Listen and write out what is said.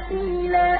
وكيلا